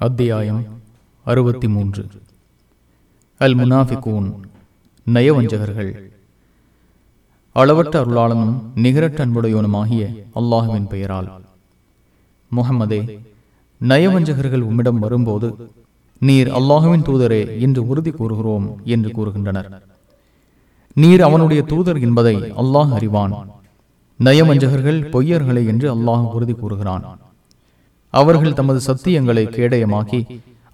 அத்தியாயம் அறுபத்தி மூன்று அல் முனாஃபிகூன் நயவஞ்சகர்கள். அளவற்ற அருளாளனும் நிகரட்ட அன்புடையவனுமாகிய அல்லாஹுவின் பெயரால். முகமதே நயவஞ்சகர்கள் உம்மிடம் வரும்போது நீர் அல்லாஹுவின் தூதரே என்று உறுதி கூறுகிறோம் என்று கூறுகின்றனர். நீர் அவனுடைய தூதர் என்பதை அல்லாஹ் அறிவான். நயவஞ்சகர்கள் பொய்யர்களே என்று அல்லாஹ் உறுதி கூறுகிறான். அவர்கள் தமது சத்தியங்களை கேடயமாக்கி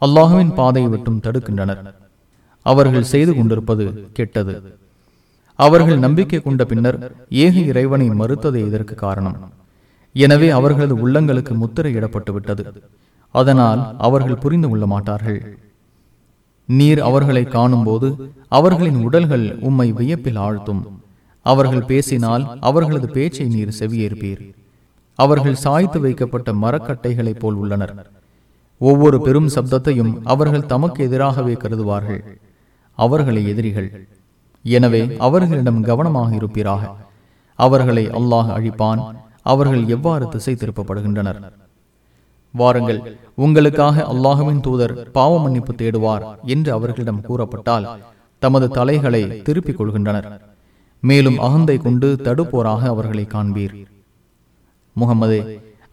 அல்லாஹுவின் பாதையை விட்டும் தடுக்கின்றனர். அவர்கள் செய்து கொண்டிருப்பது கெட்டது. அவர்கள் நம்பிக்கை கொண்ட பின்னர் ஏக இறைவனை மறுத்ததே இதற்கு காரணம். எனவே அவர்களது உள்ளங்களுக்கு முத்திரையிடப்பட்டு விட்டது அதனால் அவர்கள் புரிந்து கொள்ள மாட்டார்கள். நீர் அவர்களை காணும்போது அவர்களின் உடல்கள் உம்மை வியப்பில் ஆழ்த்தும். அவர்கள் பேசினால் அவர்களது பேச்சை நீர் செவியேற்பீர். அவர்கள் சாய்த்து வைக்கப்பட்ட மரக்கட்டைகளைப் போல் உள்ளனர். ஒவ்வொரு பெரும் சப்தத்தையும் அவர்கள் தமக்கு எதிராகவே கருதுவார்கள். அவர்களை எதிரிகள். எனவே அவர்களிடம் கவனமாக இருப்பீராக. அவர்களை அல்லாஹ் அழிப்பான். அவர்கள் எவ்வாறு திசை திருப்பப்படுகின்றனர் வாருங்கள் உங்களுக்காக அல்லாஹுவின் தூதர் பாவ மன்னிப்பு தேடுவார் என்று அவர்களிடம் கூறப்பட்டால் தமது தலைகளை திருப்பிக் கொள்கின்றனர். மேலும் அகந்தை கொண்டு தடுப்போராக அவர்களை காண்பீர். முகமது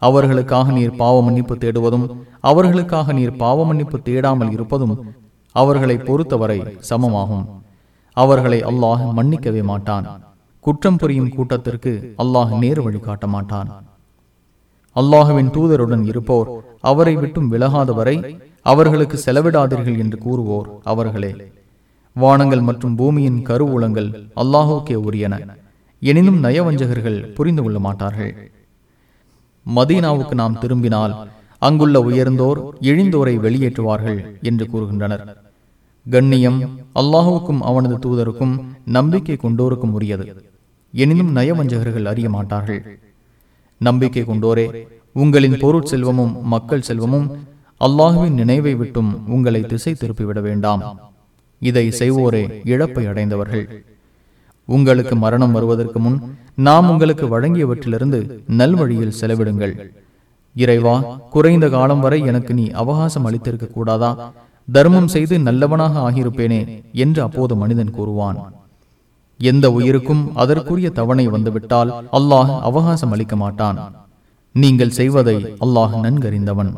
அவர்களுக்காக நீர் பாவ மன்னிப்பு தேடுவதும் அவர்களுக்காக நீர் பாவ மன்னிப்பு தேடாமல் இருப்பதும் அவர்களை பொறுத்தவரை சமமாகும். அவர்களை அல்லாஹ் மன்னிக்கவே மாட்டான். குற்றம் புரியும் கூட்டத்திற்கு அல்லாஹ் நேர் வழிகாட்ட மாட்டான். அல்லாஹுவின் தூதருடன் இருப்போர் அவரை விட்டும் விலகாத வரை அவர்களுக்கு செலவிடாதீர்கள் என்று கூறுவோர் அவர்களே. வானங்கள் மற்றும் பூமியின் கருவூலங்கள் அல்லாஹோக்கே உரியன. எனினும் நயவஞ்சகர்கள் புரிந்து கொள்ள மாட்டார்கள். மதீனாவுக்கு நாம் திரும்பினால் அங்குள்ள உயர்ந்தோர் இழிந்தோரை வெளியேற்றுவார்கள் என்று கூறுகின்றனர். கண்ணியம் அல்லாஹுவுக்கும் அவனது தூதருக்கும் நம்பிக்கை கொண்டோருக்கும் உரியது. எனினும் நயவஞ்சகர்கள் அறிய மாட்டார்கள். நம்பிக்கை கொண்டோரே உங்களின் பொருட் செல்வமும் மக்கள் செல்வமும் அல்லாஹுவின் நினைவை விட்டும் உங்களை திசை திருப்பிவிட வேண்டாம். இதை செய்வோரே இழப்பை அடைந்தவர்கள். உங்களுக்கு மரணம் வருவதற்கு முன் நாம் உங்களுக்கு வழங்கியவற்றிலிருந்து நல்வழியில் செலவிடுங்கள். இறைவா குறைந்த காலம் வரை எனக்கு நீ அவகாசம் அளித்திருக்க கூடாதா? தர்மம் செய்து நல்லவனாக ஆகியிருப்பேனே என்று அப்போது மனிதன் கூறுவான். எந்த உயிருக்கும் அதற்குரிய தவணை வந்துவிட்டால் அல்லாஹ் அவகாசம் அளிக்க மாட்டான். நீங்கள் செய்வதை அல்லாஹ் நன்கறிந்தவன்.